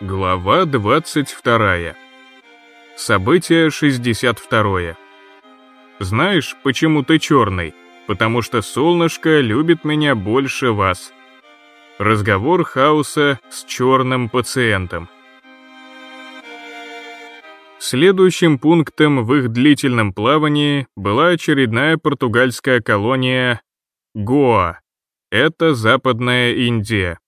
Глава 22. Событие 62. Знаешь, почему ты черный? Потому что солнышко любит меня больше вас. Разговор Хауса с черным пациентом. Следующим пунктом в их длительном плавании была очередная португальская колония Гоа. Это Западная Индия.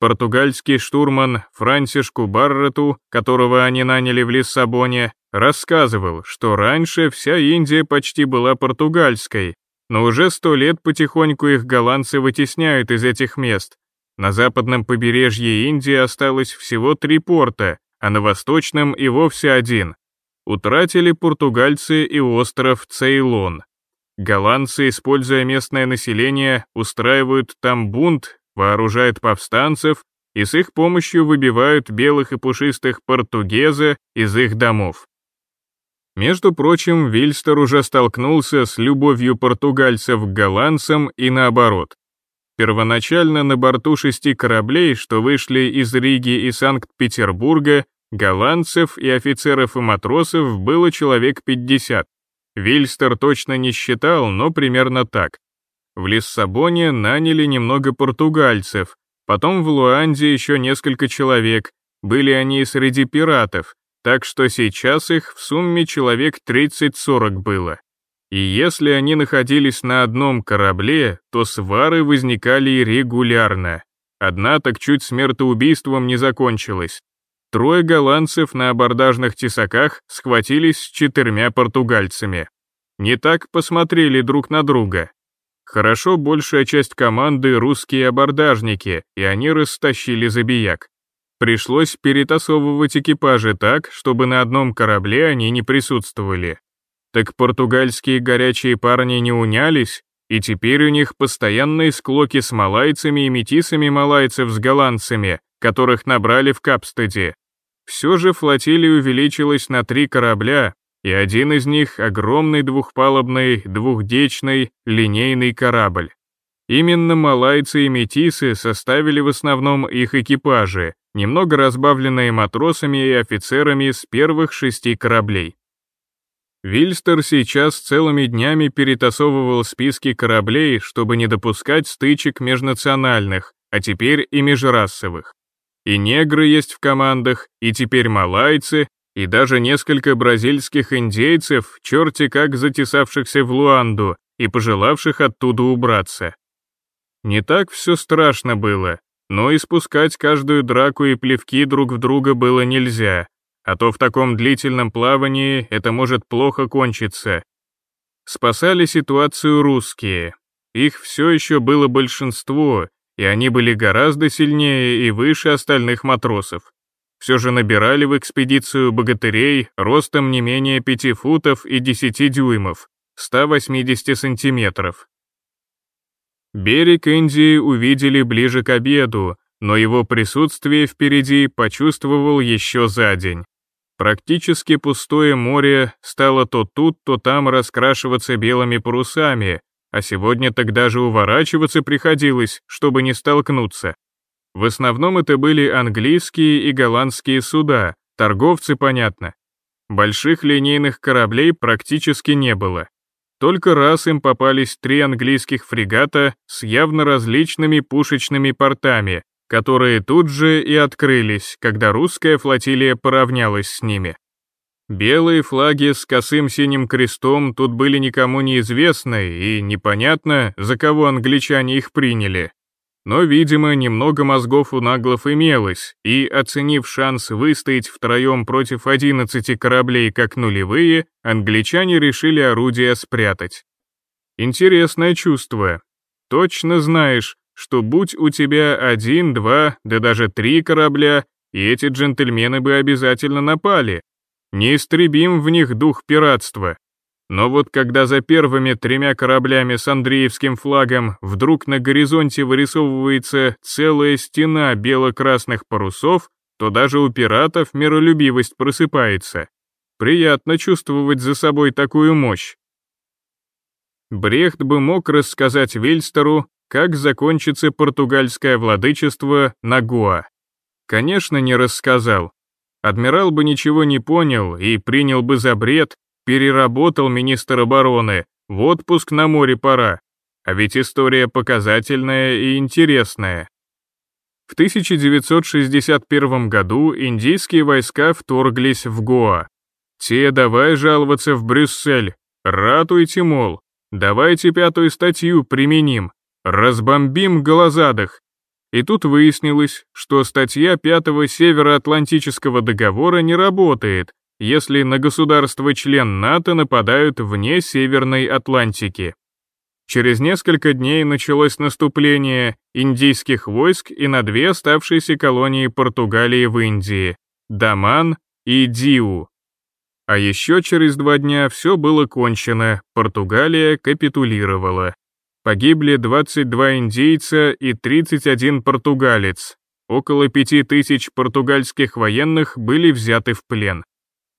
Португальский штурман Франсишку Баррету, которого они наняли в Лиссабоне, рассказывал, что раньше вся Индия почти была португальской, но уже сто лет потихоньку их голландцы вытесняют из этих мест. На западном побережье Индии осталось всего три порта, а на восточном и вовсе один. Утратили португальцы и остров Цейлон. Голландцы, используя местное население, устраивают там бунт вооружают повстанцев и с их помощью выбивают белых и пушистых португеза из их домов. Между прочим, Вильстер уже столкнулся с любовью португальцев к голландцам и наоборот. Первоначально на борту шести кораблей, что вышли из Риги и Санкт-Петербурга, голландцев и офицеров и матросов было человек 50. Вильстер точно не считал, но примерно так. В Лиссабоне наняли немного португальцев, потом в Луанде еще несколько человек, были они среди пиратов, так что сейчас их в сумме человек 30-40 было. И если они находились на одном корабле, то свары возникали регулярно. Одна так чуть смертоубийством не закончилась. Трое голландцев на абордажных тесаках схватились с четырьмя португальцами. Не так посмотрели друг на друга. Хорошо большая часть команды русские абордажники, и они растащили забияк. Пришлось перетасовывать экипажи так, чтобы на одном корабле они не присутствовали. Так португальские горячие парни не унялись, и теперь у них постоянные склоки с малайцами и метисами малайцев с голландцами, которых набрали в Капстеде. Все же флотилия увеличилась на три корабля, и один из них — огромный двухпалубный, двухдечный, линейный корабль. Именно малайцы и метисы составили в основном их экипажи, немного разбавленные матросами и офицерами с первых шести кораблей. Вильстер сейчас целыми днями перетасовывал списки кораблей, чтобы не допускать стычек межнациональных, а теперь и межрасовых. И негры есть в командах, и теперь малайцы, и даже несколько бразильских индейцев, черти как затесавшихся в Луанду и пожелавших оттуда убраться. Не так все страшно было, но испускать каждую драку и плевки друг в друга было нельзя, а то в таком длительном плавании это может плохо кончиться. Спасали ситуацию русские. Их все еще было большинство, и они были гораздо сильнее и выше остальных матросов все же набирали в экспедицию богатырей ростом не менее 5 футов и 10 дюймов, 180 сантиметров. Берег Индии увидели ближе к обеду, но его присутствие впереди почувствовал еще за день. Практически пустое море стало то тут, то там раскрашиваться белыми парусами, а сегодня тогда же уворачиваться приходилось, чтобы не столкнуться. В основном это были английские и голландские суда, торговцы, понятно. Больших линейных кораблей практически не было. Только раз им попались три английских фрегата с явно различными пушечными портами, которые тут же и открылись, когда русская флотилия поравнялась с ними. Белые флаги с косым синим крестом тут были никому неизвестны, и непонятно, за кого англичане их приняли. Но, видимо, немного мозгов у наглов имелось, и, оценив шанс выстоять втроем против 11 кораблей как нулевые, англичане решили орудия спрятать. Интересное чувство. Точно знаешь, что будь у тебя один, два, да даже три корабля, и эти джентльмены бы обязательно напали. Не истребим в них дух пиратства, но вот когда за первыми тремя кораблями с Андреевским флагом вдруг на горизонте вырисовывается целая стена бело-красных парусов, то даже у пиратов миролюбивость просыпается. Приятно чувствовать за собой такую мощь. Брехт бы мог рассказать Вельстеру, как закончится португальское владычество на Гоа. Конечно, не рассказал. Адмирал бы ничего не понял и принял бы за бред, переработал министр обороны, в отпуск на море пора. А ведь история показательная и интересная. В 1961 году индийские войска вторглись в Гоа. Те давай жаловаться в Брюссель, ратуйте, мол, давайте пятую статью применим, разбомбим голозадых. И тут выяснилось, что статья пятого Североатлантического договора не работает, если на государство-член НАТО нападают вне Северной Атлантики. Через несколько дней началось наступление индийских войск и на две оставшиеся колонии Португалии в Индии – Даман и Диу. А еще через два дня все было кончено, Португалия капитулировала. Погибли 22 индейца и 31 португалец. Около 5000 португальских военных были взяты в плен.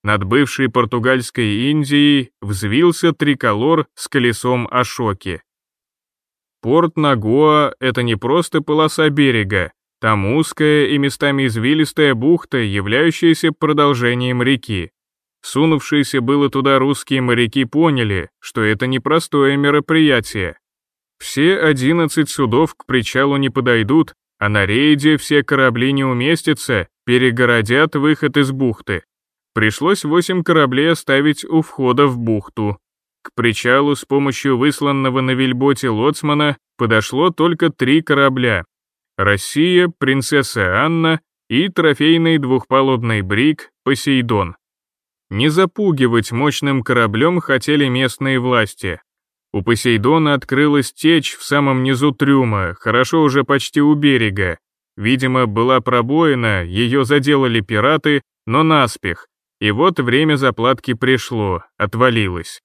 Над бывшей португальской Индией взвился триколор с колесом Ашоки. Порт Нагоа — это не просто полоса берега, там узкая и местами извилистая бухта, являющаяся продолжением реки. Сунувшиеся было туда русские моряки поняли, что это непростое мероприятие. Все 11 судов к причалу не подойдут, а на рейде все корабли не уместятся, перегородят выход из бухты. Пришлось восемь кораблей оставить у входа в бухту. К причалу с помощью высланного на вельботе лоцмана подошло только три корабля. «Россия», «Принцесса Анна» и трофейный двухпалубный бриг «Посейдон». Не запугивать мощным кораблем хотели местные власти. У Посейдона открылась течь в самом низу трюма, хорошо уже почти у берега. Видимо, была пробоина, ее заделали пираты, но наспех, и вот время заплатки пришло, отвалилось.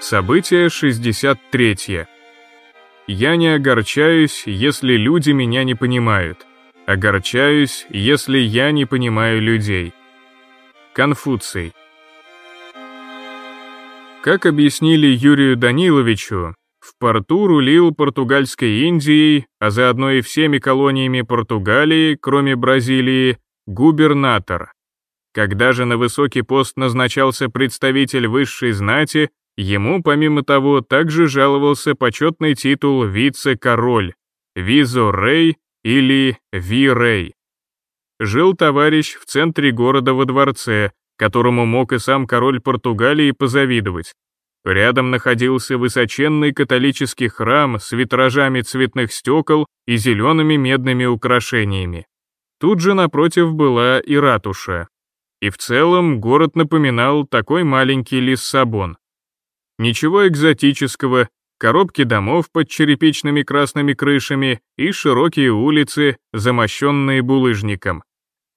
Событие 63. Я не огорчаюсь, если люди меня не понимают. Огорчаюсь, если я не понимаю людей. Конфуций. Как объяснили Юрию Даниловичу, в порту рулил португальской Индией, а заодно и всеми колониями Португалии, кроме Бразилии, губернатор. Когда же на высокий пост назначался представитель высшей знати, ему, помимо того, также жаловался почетный титул вице-король, визо-рей или ви-рей. Жил товарищ в центре города во дворце, которому мог и сам король Португалии позавидовать. Рядом находился высоченный католический храм с витражами цветных стекол и зелеными медными украшениями. Тут же напротив была и ратуша. И в целом город напоминал такой маленький Лиссабон. Ничего экзотического, коробки домов под черепичными красными крышами и широкие улицы, замощенные булыжником.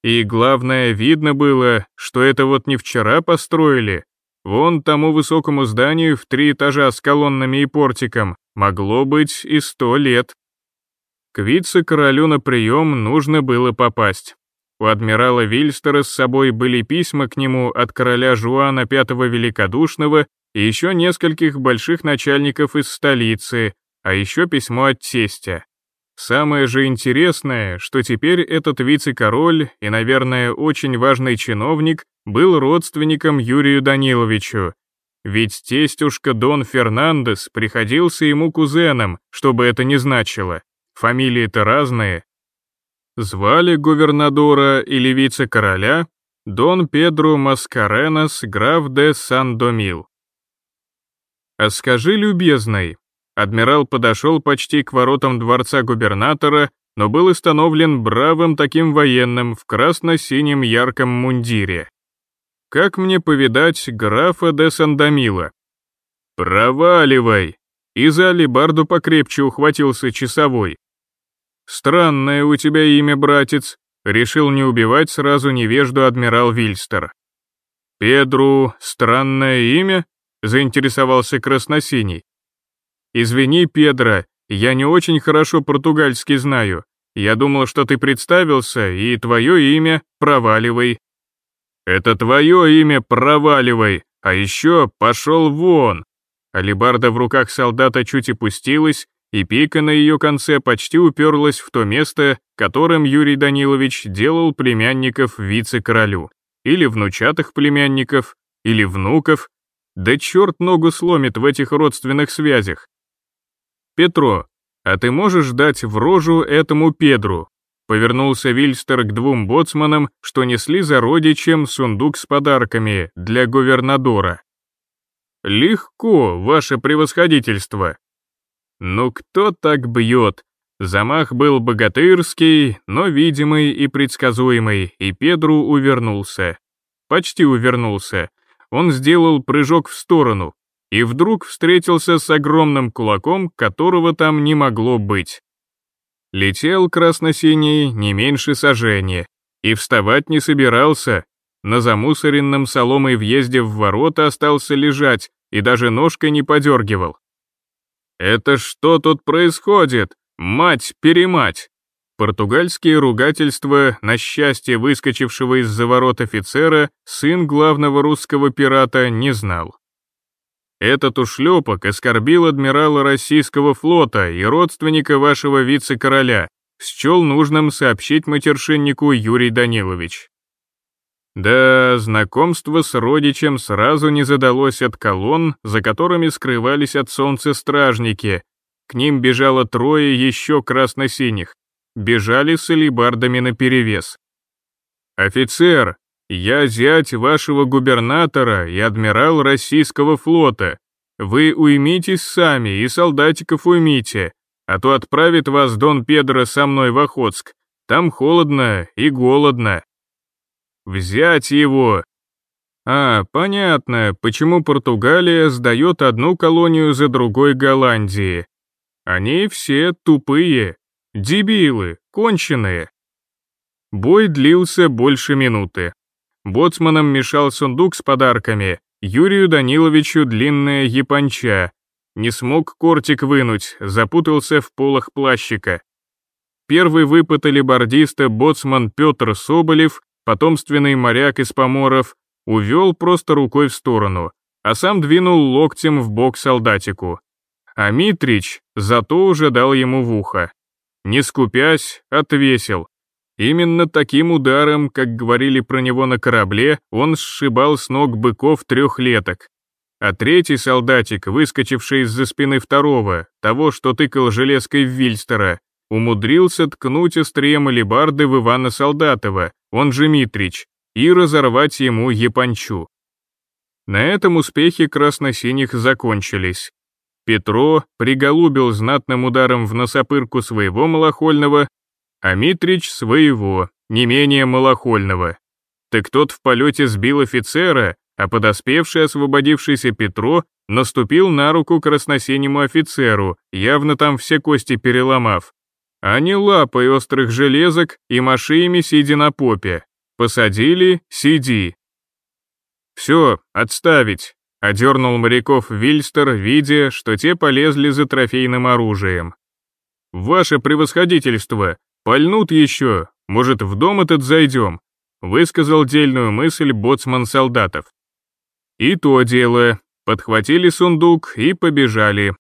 И главное, видно было, что это вот не вчера построили, Вон тому высокому зданию в три этажа с колоннами и портиком могло быть и сто лет. К вице-королю на прием нужно было попасть. У адмирала Вильстера с собой были письма к нему от короля Жуана V Великодушного и еще нескольких больших начальников из столицы, а еще письмо от тестя. Самое же интересное, что теперь этот вице-король и, наверное, очень важный чиновник был родственником Юрию Даниловичу, ведь тестюшка Дон Фернандес приходился ему кузеном, чтобы это не значило. Фамилии-то разные. Звали гувернадора или вице-короля Дон Педро Маскаренас, граф де Сан-Домил. «А скажи, любезный», адмирал подошел почти к воротам дворца губернатора, но был остановлен бравым таким военным в красно-синем ярком мундире. Как мне повидать графа де Сандомила? Проваливай! И за алибарду покрепче ухватился часовой. Странное у тебя имя, братец, решил не убивать сразу невежду адмирал Вильстер. Педру, странное имя? заинтересовался красносиний. Извини, Педро, я не очень хорошо португальский знаю. Я думал, что ты представился, и твое имя проваливай. «Это твое имя проваливай, а еще пошел вон!» Алибарда в руках солдата чуть опустилась, и пика на ее конце почти уперлась в то место, которым Юрий Данилович делал племянников вице-королю, или внучатых племянников, или внуков, да черт ногу сломит в этих родственных связях. Петро, а ты можешь дать в рожу этому Педру? Повернулся Вильстер к двум боцманам, что несли за родичем сундук с подарками для гувернадора. «Легко, ваше превосходительство!» «Ну кто так бьет?» Замах был богатырский, но видимый и предсказуемый, и Педру увернулся. Почти увернулся. Он сделал прыжок в сторону, и вдруг встретился с огромным кулаком, которого там не могло быть. Летел красно-синий не меньше сожжения, и вставать не собирался, на замусоренном соломой въезде в ворота остался лежать и даже ножкой не подергивал. «Это что тут происходит? Мать-перемать!» Португальские ругательства на счастье выскочившего из-за ворот офицера сын главного русского пирата не знал. Этот ушлепок оскорбил адмирала российского флота и родственника вашего вице-короля, счел нужным сообщить матершиннику Юрий Данилович. Да, знакомство с родичем сразу не задалось от колонн, за которыми скрывались от солнца стражники. К ним бежало трое еще красно-синих. Бежали с алибардами наперевес. «Офицер, я зять вашего губернатора и адмирал российского флота. Вы уймитесь сами и солдатиков уймите, а то отправит вас Дон Педро со мной в Охотск. Там холодно и голодно. Взять его. А, понятно, почему Португалия сдает одну колонию за другой Голландии. Они все тупые, дебилы, конченые. Бой длился больше минуты. Боцманом мешал сундук с подарками, Юрию Даниловичу длинная японча. Не смог кортик вынуть, запутался в полах плащика. Первый выпад алибардиста боцман Петр Соболев, потомственный моряк из поморов, увел просто рукой в сторону, а сам двинул локтем в бок солдатику. А Митрич зато уже дал ему в ухо. Не скупясь, отвесил, Именно таким ударом, как говорили про него на корабле, он сшибал с ног быков трехлеток. А третий солдатик, выскочивший из-за спины второго, того, что тыкал железкой в Вильстера, умудрился ткнуть острием алебарды в Ивана Солдатова, он же Митрич, и разорвать ему япончу. На этом успехи красно-синих закончились. Петро приголубил знатным ударом в носопырку своего малохольного, а Митрич своего, не менее малохольного. Так тот в полете сбил офицера, а подоспевший освободившийся Петро наступил на руку красносинему офицеру, явно там все кости переломав. А не лапой острых железок и машиями сидя на попе. Посадили, сиди. Все, отставить, одернул моряков Вильстер, видя, что те полезли за трофейным оружием. «Ваше превосходительство, «Пальнут еще, может, в дом этот зайдем», высказал дельную мысль боцман солдатов. И то дело, подхватили сундук и побежали.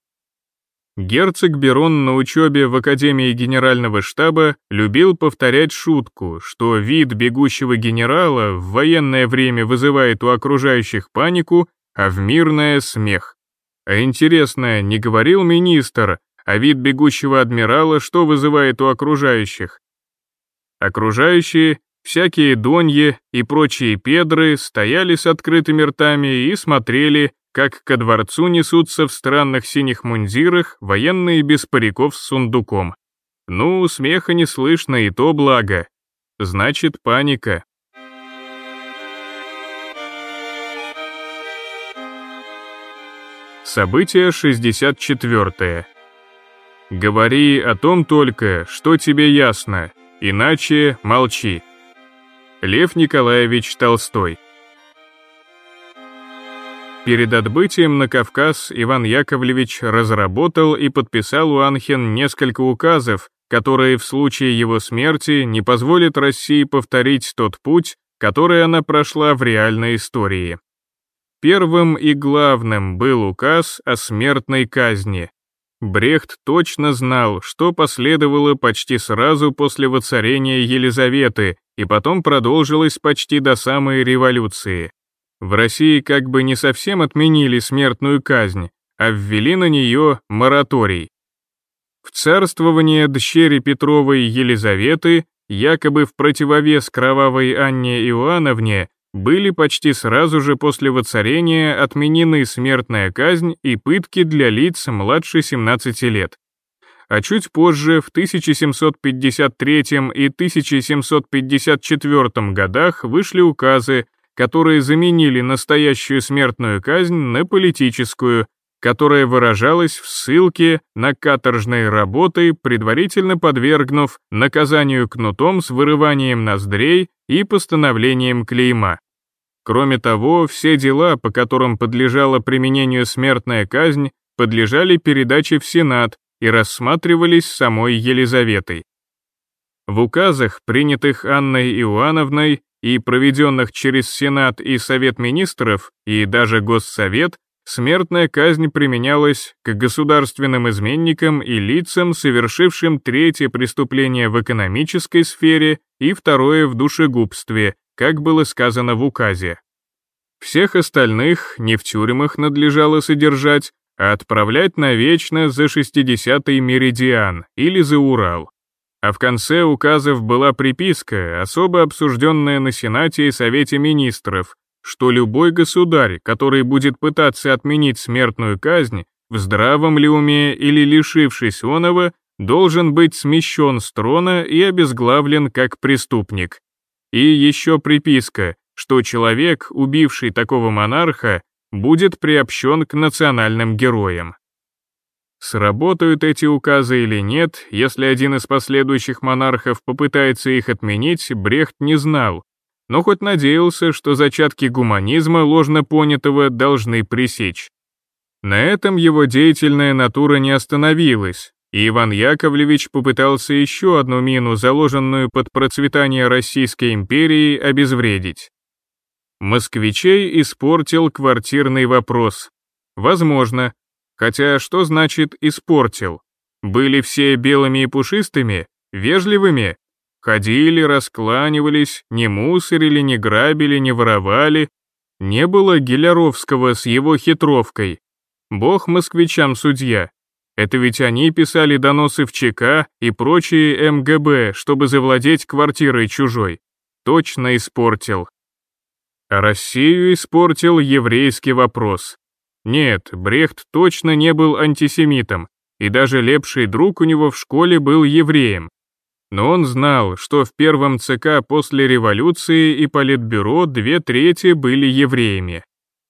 Герцог Берон на учебе в Академии Генерального штаба любил повторять шутку, что вид бегущего генерала в военное время вызывает у окружающих панику, а в мирное — смех. А интересно, не говорил министр, а вид бегущего адмирала что вызывает у окружающих? Окружающие, всякие доньи и прочие педры стояли с открытыми ртами и смотрели, как ко дворцу несутся в странных синих мундирах военные без париков с сундуком. Ну, смеха не слышно, и то благо. Значит, паника. Событие 64. Говори о том только, что тебе ясно, иначе молчи. Лев Николаевич Толстой Перед отбытием на Кавказ Иван Яковлевич разработал и подписал у Анхен несколько указов, которые в случае его смерти не позволят России повторить тот путь, который она прошла в реальной истории. Первым и главным был указ о смертной казни, Брехт точно знал, что последовало почти сразу после воцарения Елизаветы и потом продолжилось почти до самой революции. В России как бы не совсем отменили смертную казнь, а ввели на нее мораторий. В царствование дщери Петровой Елизаветы, якобы в противовес кровавой Анне Иоанновне, были почти сразу же после воцарения отменены смертная казнь и пытки для лиц младше 17 лет. А чуть позже, в 1753 и 1754 годах, вышли указы, которые заменили настоящую смертную казнь на политическую, которая выражалась в ссылке на каторжные работы, предварительно подвергнув наказанию кнутом с вырыванием ноздрей и постановлением клейма. Кроме того, все дела, по которым подлежала применению смертная казнь, подлежали передаче в Сенат и рассматривались самой Елизаветой. В указах, принятых Анной Иоанновной и проведенных через Сенат и Совет Министров, и даже Госсовет, смертная казнь применялась к государственным изменникам и лицам, совершившим третье преступление в экономической сфере и второе в душегубстве, как было сказано в указе. Всех остальных не в тюрьмах надлежало содержать, а отправлять навечно за 60-й меридиан или за Урал а в конце указов была приписка, особо обсужденная на Сенате и Совете Министров, что любой государь, который будет пытаться отменить смертную казнь, в здравом ли уме или лишившись оного, должен быть смещен с трона и обезглавлен как преступник. И еще приписка, что человек, убивший такого монарха, будет приобщен к национальным героям. Сработают эти указы или нет, если один из последующих монархов попытается их отменить, Брехт не знал, но хоть надеялся, что зачатки гуманизма ложно понятого должны пресечь. На этом его деятельная натура не остановилась, и Иван Яковлевич попытался еще одну мину, заложенную под процветание Российской империи, обезвредить. Москвичей испортил квартирный вопрос. Возможно, Хотя что значит «испортил»? Были все белыми и пушистыми, вежливыми? Ходили, раскланивались, не мусорили, не грабили, не воровали. Не было Геляровского с его хитровкой. Бог москвичам судья. Это ведь они писали доносы в ЧК и прочие МГБ, чтобы завладеть квартирой чужой. Точно испортил. А Россию испортил еврейский вопрос. Нет, Брехт точно не был антисемитом, и даже лепший друг у него в школе был евреем. Но он знал, что в первом ЦК после революции и политбюро две трети были евреями.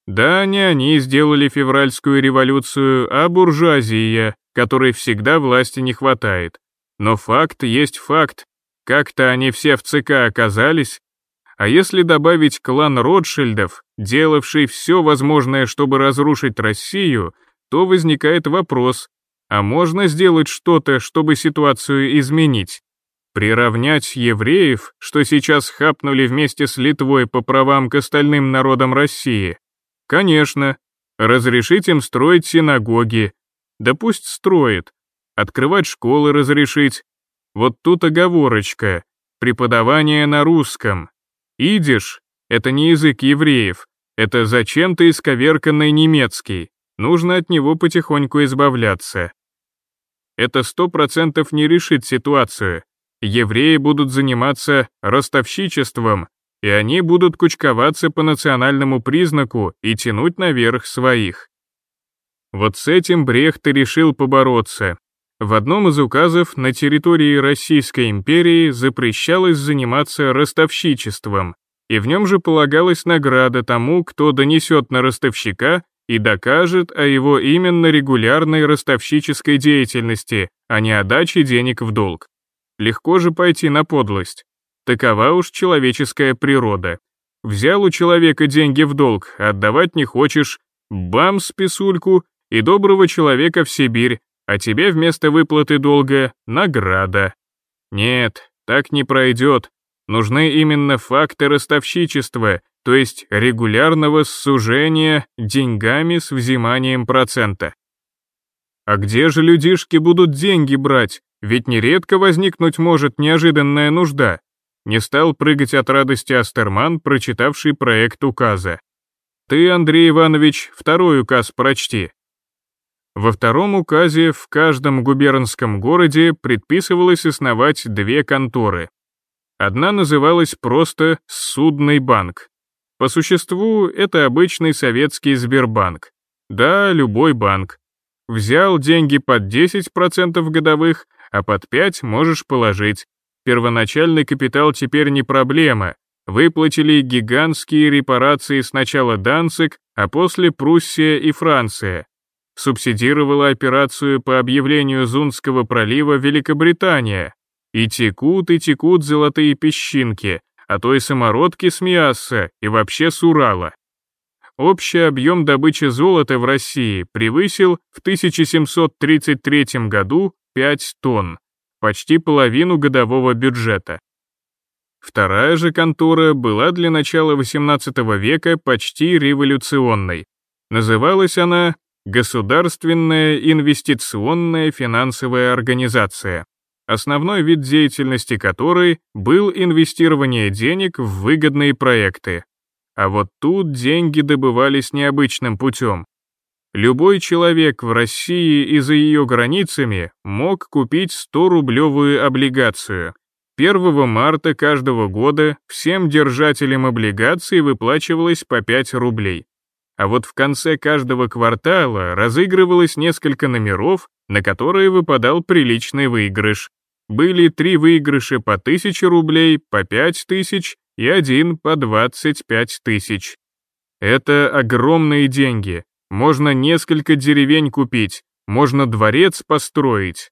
Да, не они сделали февральскую революцию, а буржуазия, которой всегда власти не хватает. Но факт есть факт. Как-то они все в ЦК оказались, а если добавить клан Ротшильдов, делавший все возможное, чтобы разрушить Россию, то возникает вопрос, а можно сделать что-то, чтобы ситуацию изменить? Приравнять евреев, что сейчас хапнули вместе с Литвой по правам к остальным народам России? Конечно. Разрешить им строить синагоги. Да пусть строит. Открывать школы разрешить. Вот тут оговорочка. Преподавание на русском. Идиш — это не язык евреев, это зачем-то исковерканный немецкий, нужно от него потихоньку избавляться. Это сто процентов не решит ситуацию. Евреи будут заниматься ростовщичеством, и они будут кучковаться по национальному признаку и тянуть наверх своих. Вот с этим Брехт и решил побороться. В одном из указов на территории Российской империи запрещалось заниматься ростовщичеством, и в нем же полагалась награда тому, кто донесет на ростовщика и докажет о его именно регулярной ростовщической деятельности, а не о даче денег в долг. Легко же пойти на подлость. Такова уж человеческая природа. Взял у человека деньги в долг, отдавать не хочешь, бам с писульку, и доброго человека в Сибирь, а тебе вместо выплаты долга награда. Нет, так не пройдет. Нужны именно факты ростовщичества, то есть регулярного сужения деньгами с взиманием процента. А где же людишки будут деньги брать? Ведь нередко возникнуть может неожиданная нужда. Не стал прыгать от радости Астерман, прочитавший проект указа. Ты, Андрей Иванович, второй указ прочти. Во втором указе в каждом губернском городе предписывалось основать две конторы. Одна называлась просто «Судный банк». По существу, это обычный советский Сбербанк. Да, любой банк. Взял деньги под 10% годовых, а под 5 можешь положить. Первоначальный капитал теперь не проблема. Выплатили гигантские репарации сначала Данцик, а после Пруссия и Франция. Субсидировала операцию по объявлению Зунского пролива Великобритания. И текут и текут золотые песчинки, а то и самородки с Миасса и вообще с Урала. Общий объем добычи золота в России превысил в 1733 году 5 тонн, почти половину годового бюджета. Вторая же контора была для начала XVIII века почти революционной. Называлась она Государственная инвестиционная финансовая организация, основной вид деятельности которой был инвестирование денег в выгодные проекты. А вот тут деньги добывались необычным путем. Любой человек в России и за ее границами мог купить 100-рублевую облигацию. 1 марта каждого года всем держателям облигаций выплачивалось по 5 рублей. А вот в конце каждого квартала разыгрывалось несколько номеров, на которые выпадал приличный выигрыш. Были три выигрыша по 1000 рублей, по 5000 и один по 25 тысяч. Это огромные деньги, можно несколько деревень купить, можно дворец построить.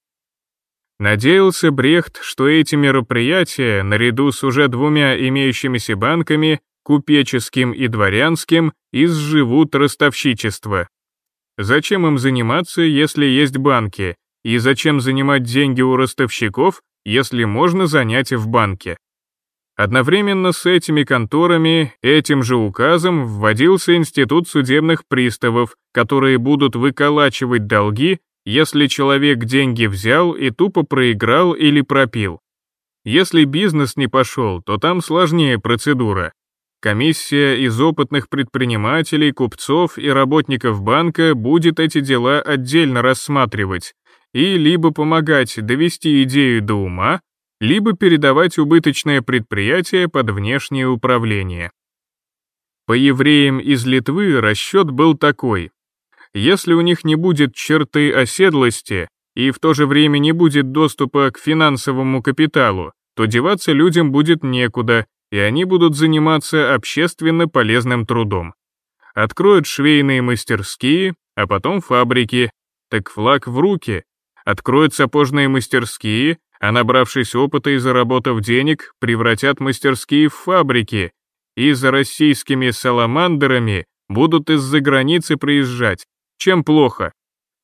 Надеялся Брехт, что эти мероприятия, наряду с уже двумя имеющимися банками, купеческим и дворянским, изживут ростовщичество. Зачем им заниматься, если есть банки, и зачем занимать деньги у ростовщиков, если можно занять в банке? Одновременно с этими конторами, этим же указом вводился институт судебных приставов, которые будут выколачивать долги, если человек деньги взял и тупо проиграл или пропил. Если бизнес не пошел, то там сложнее процедура. Комиссия из опытных предпринимателей, купцов и работников банка будет эти дела отдельно рассматривать и либо помогать довести идею до ума, либо передавать убыточное предприятие под внешнее управление. По евреям из Литвы расчет был такой. Если у них не будет черты оседлости и в то же время не будет доступа к финансовому капиталу, то деваться людям будет некуда, и они будут заниматься общественно полезным трудом. Откроют швейные мастерские, а потом фабрики, так флаг в руки. Откроют сапожные мастерские, а набравшись опыта и заработав денег, превратят мастерские в фабрики, и за российскими саламандерами будут из-за границы приезжать. Чем плохо?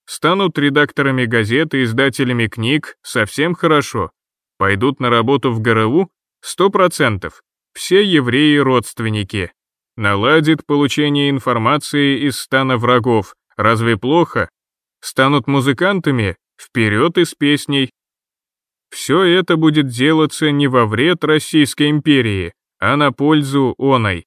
Станут редакторами газет и издателями книг, совсем хорошо. Пойдут на работу в ГРУ? Сто процентов. Все евреи родственники. Наладит получение информации из стана врагов. Разве плохо? Станут музыкантами? Вперед из песней. Все это будет делаться не во вред Российской империи, а на пользу оной.